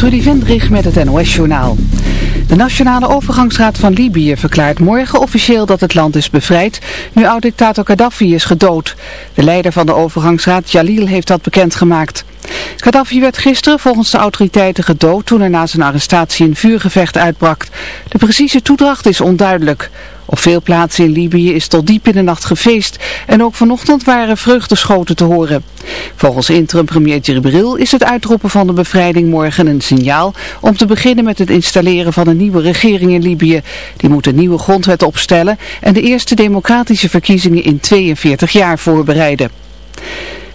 Trudy Vendrig met het NOS-journaal. De Nationale Overgangsraad van Libië verklaart morgen officieel dat het land is bevrijd, nu oud-dictator Gaddafi is gedood. De leider van de overgangsraad, Jalil, heeft dat bekendgemaakt. Gaddafi werd gisteren volgens de autoriteiten gedood toen er na zijn arrestatie een vuurgevecht uitbrak. De precieze toedracht is onduidelijk. Op veel plaatsen in Libië is tot diep in de nacht gefeest en ook vanochtend waren vreugdeschoten te horen. Volgens interim-premier Djibril is het uitroepen van de bevrijding morgen een signaal om te beginnen met het installeren van een nieuwe regering in Libië. Die moet een nieuwe grondwet opstellen en de eerste democratische verkiezingen in 42 jaar voorbereiden.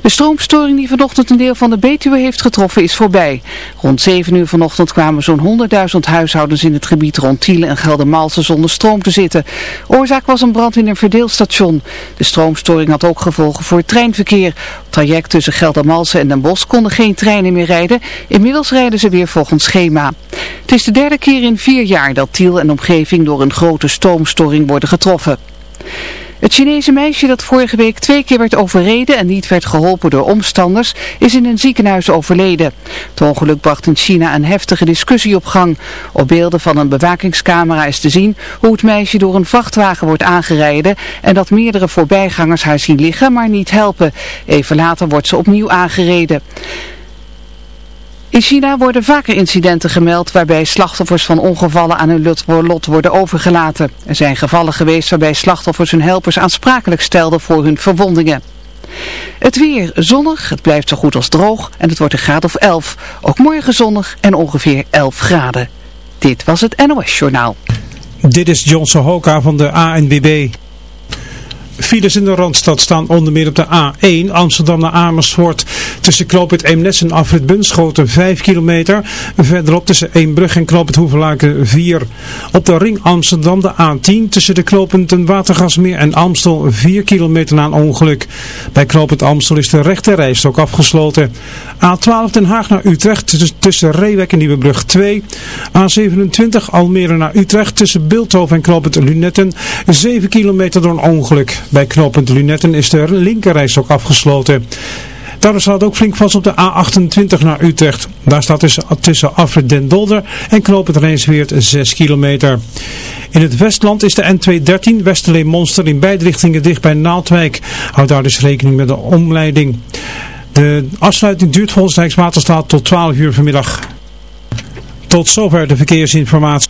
De stroomstoring die vanochtend een deel van de Betuwe heeft getroffen is voorbij. Rond 7 uur vanochtend kwamen zo'n 100.000 huishoudens in het gebied rond Tielen en Geldermalsen zonder stroom te zitten. Oorzaak was een brand in een verdeelstation. De stroomstoring had ook gevolgen voor het treinverkeer. Op traject tussen Geldermalsen en Den Bosch konden geen treinen meer rijden. Inmiddels rijden ze weer volgens schema. Het is de derde keer in vier jaar dat Tiel en omgeving door een grote stroomstoring worden getroffen. Het Chinese meisje dat vorige week twee keer werd overreden en niet werd geholpen door omstanders, is in een ziekenhuis overleden. Het ongeluk bracht in China een heftige discussie op gang. Op beelden van een bewakingscamera is te zien hoe het meisje door een vrachtwagen wordt aangereden en dat meerdere voorbijgangers haar zien liggen, maar niet helpen. Even later wordt ze opnieuw aangereden. In China worden vaker incidenten gemeld waarbij slachtoffers van ongevallen aan hun lot worden overgelaten. Er zijn gevallen geweest waarbij slachtoffers hun helpers aansprakelijk stelden voor hun verwondingen. Het weer zonnig, het blijft zo goed als droog en het wordt een graad of 11. Ook morgen zonnig en ongeveer 11 graden. Dit was het NOS Journaal. Dit is John Sohoka van de ANWB. Files in de Randstad staan onder meer op de A1 Amsterdam naar Amersfoort. Tussen Knoopend Eemnes en Afrit Bunschoten 5 kilometer. Verderop tussen Eembrug en Knoopend Hoevelaken 4. Op de ring Amsterdam de A10 tussen de Knoopend Watergasmeer en Amstel 4 kilometer na een ongeluk. Bij Knoopend Amstel is de rechte ook afgesloten. A12 Den Haag naar Utrecht tussen Reewek en Nieuwebrug 2. A27 Almere naar Utrecht tussen Beeldhoven en Knoopend Lunetten 7 kilometer door een ongeluk. Bij knooppunt Lunetten is de linkerreis ook afgesloten. Daardoor staat ook flink vast op de A28 naar Utrecht. Daar staat tussen, tussen Afrit Dolder en knooppunt Rijnsweert 6 kilometer. In het Westland is de N213 Westerlee Monster in beide richtingen dicht bij Naaldwijk. Houd daar dus rekening met de omleiding. De afsluiting duurt volgens Rijkswaterstaat tot 12 uur vanmiddag. Tot zover de verkeersinformatie.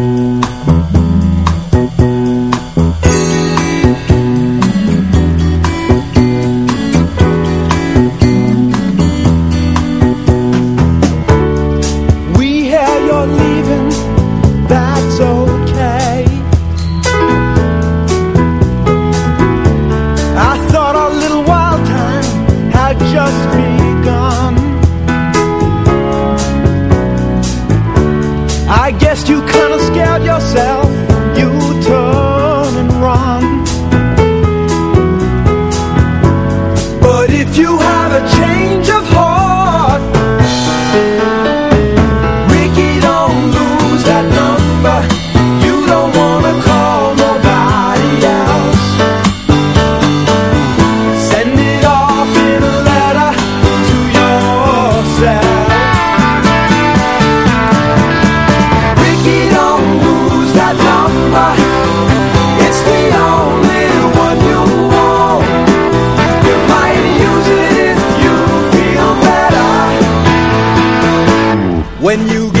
when you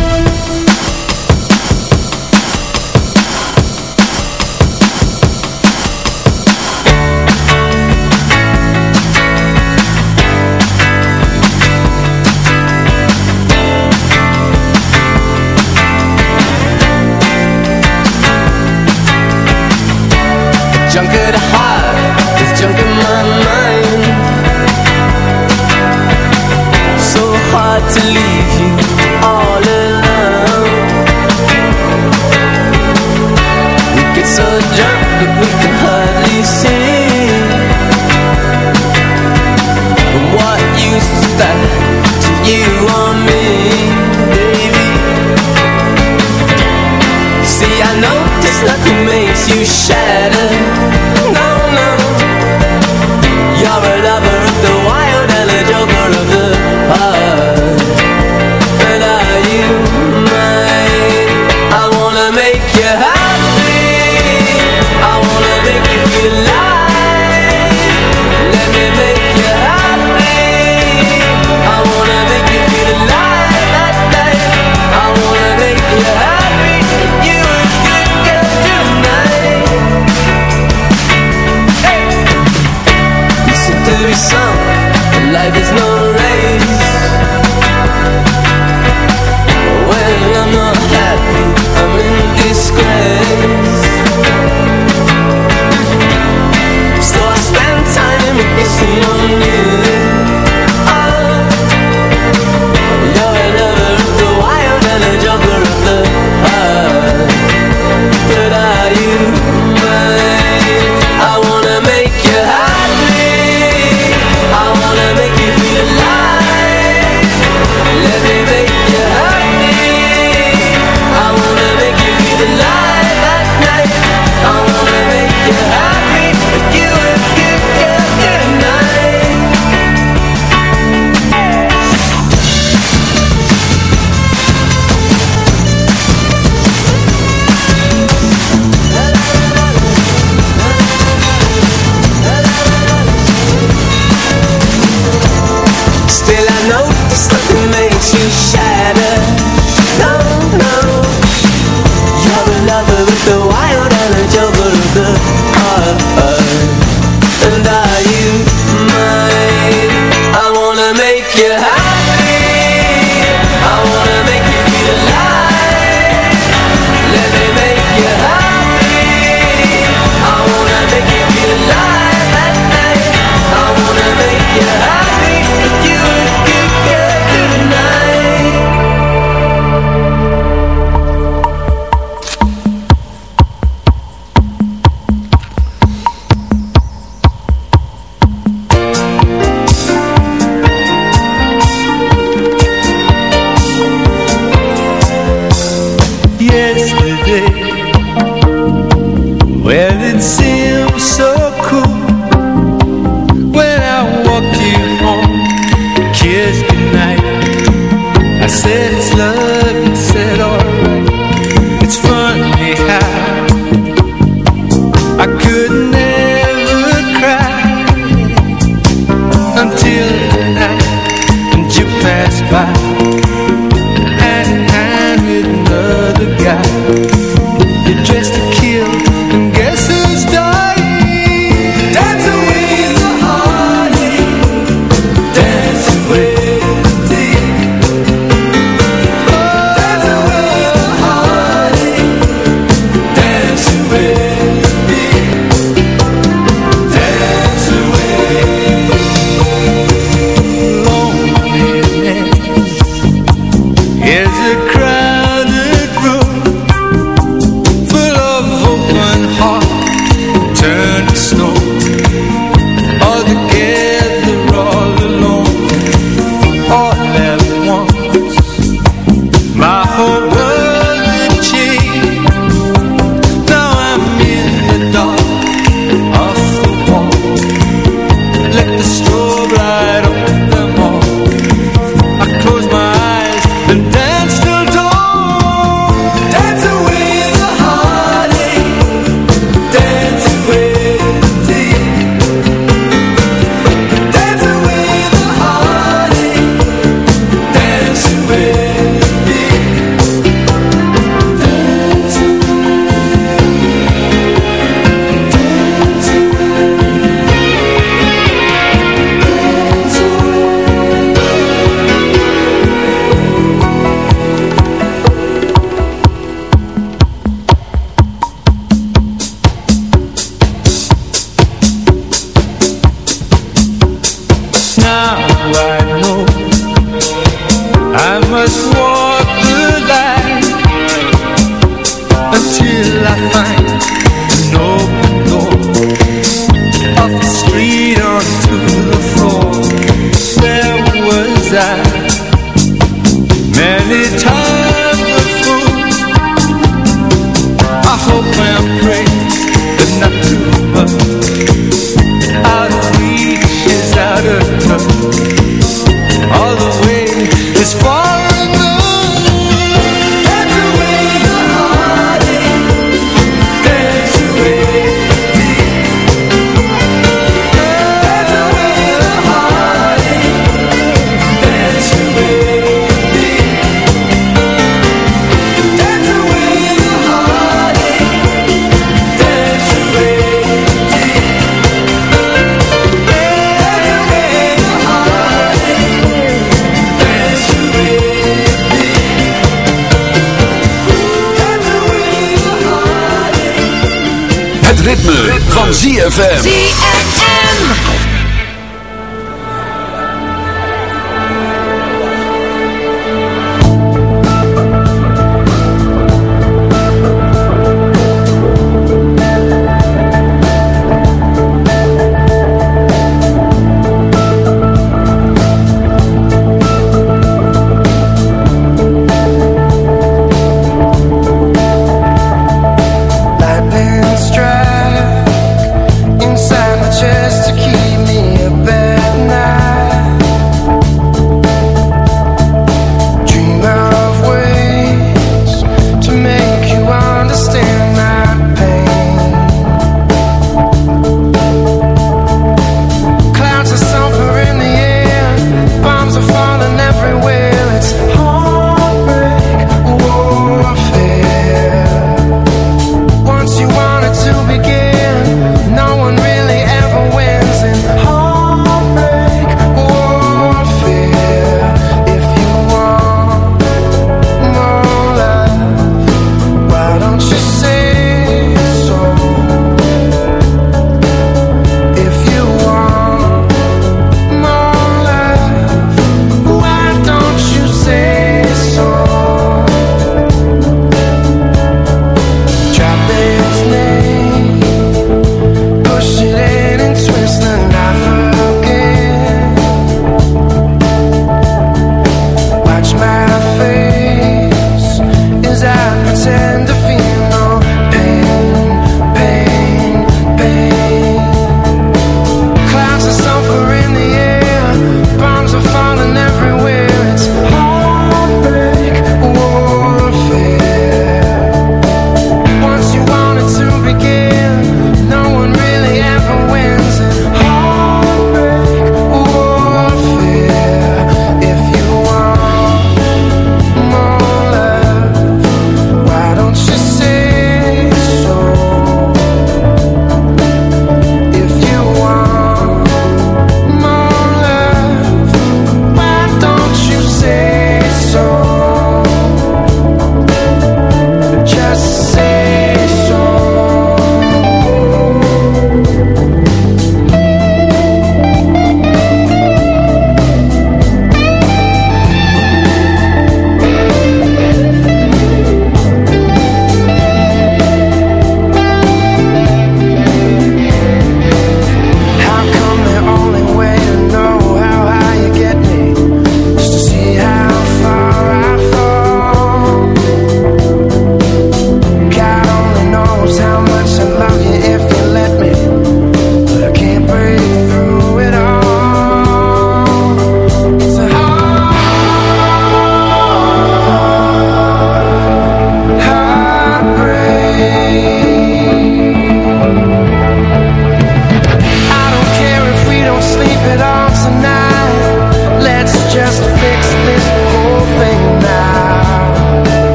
day.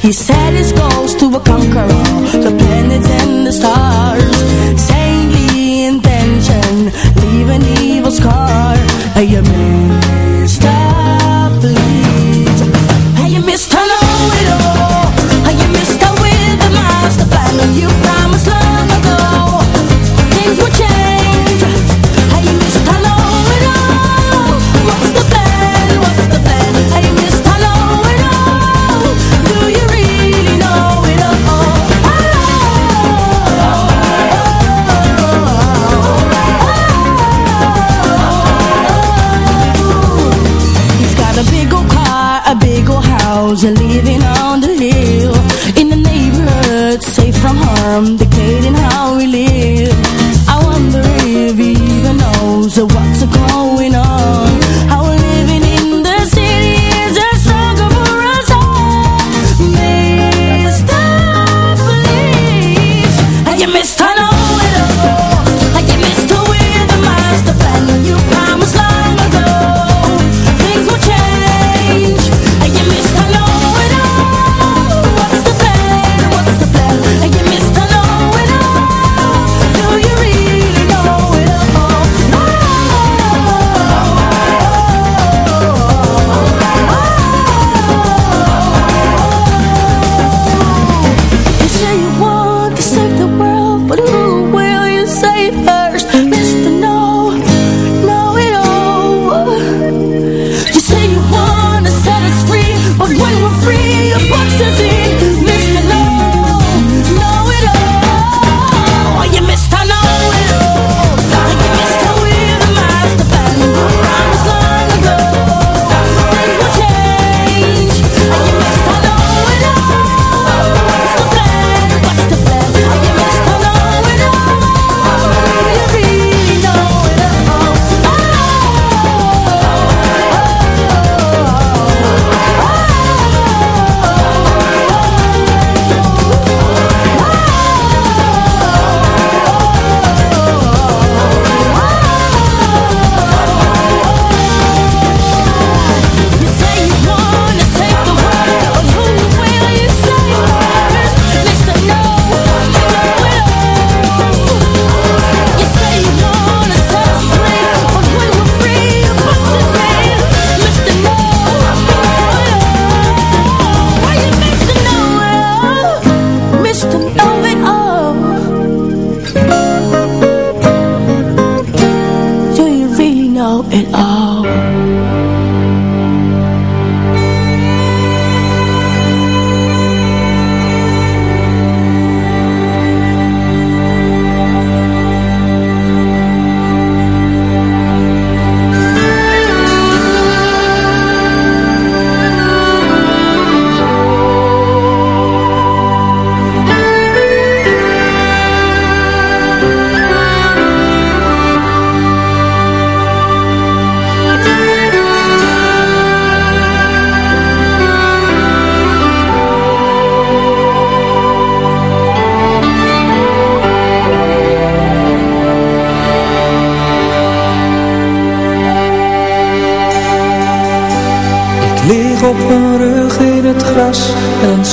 He set his goals to conquer all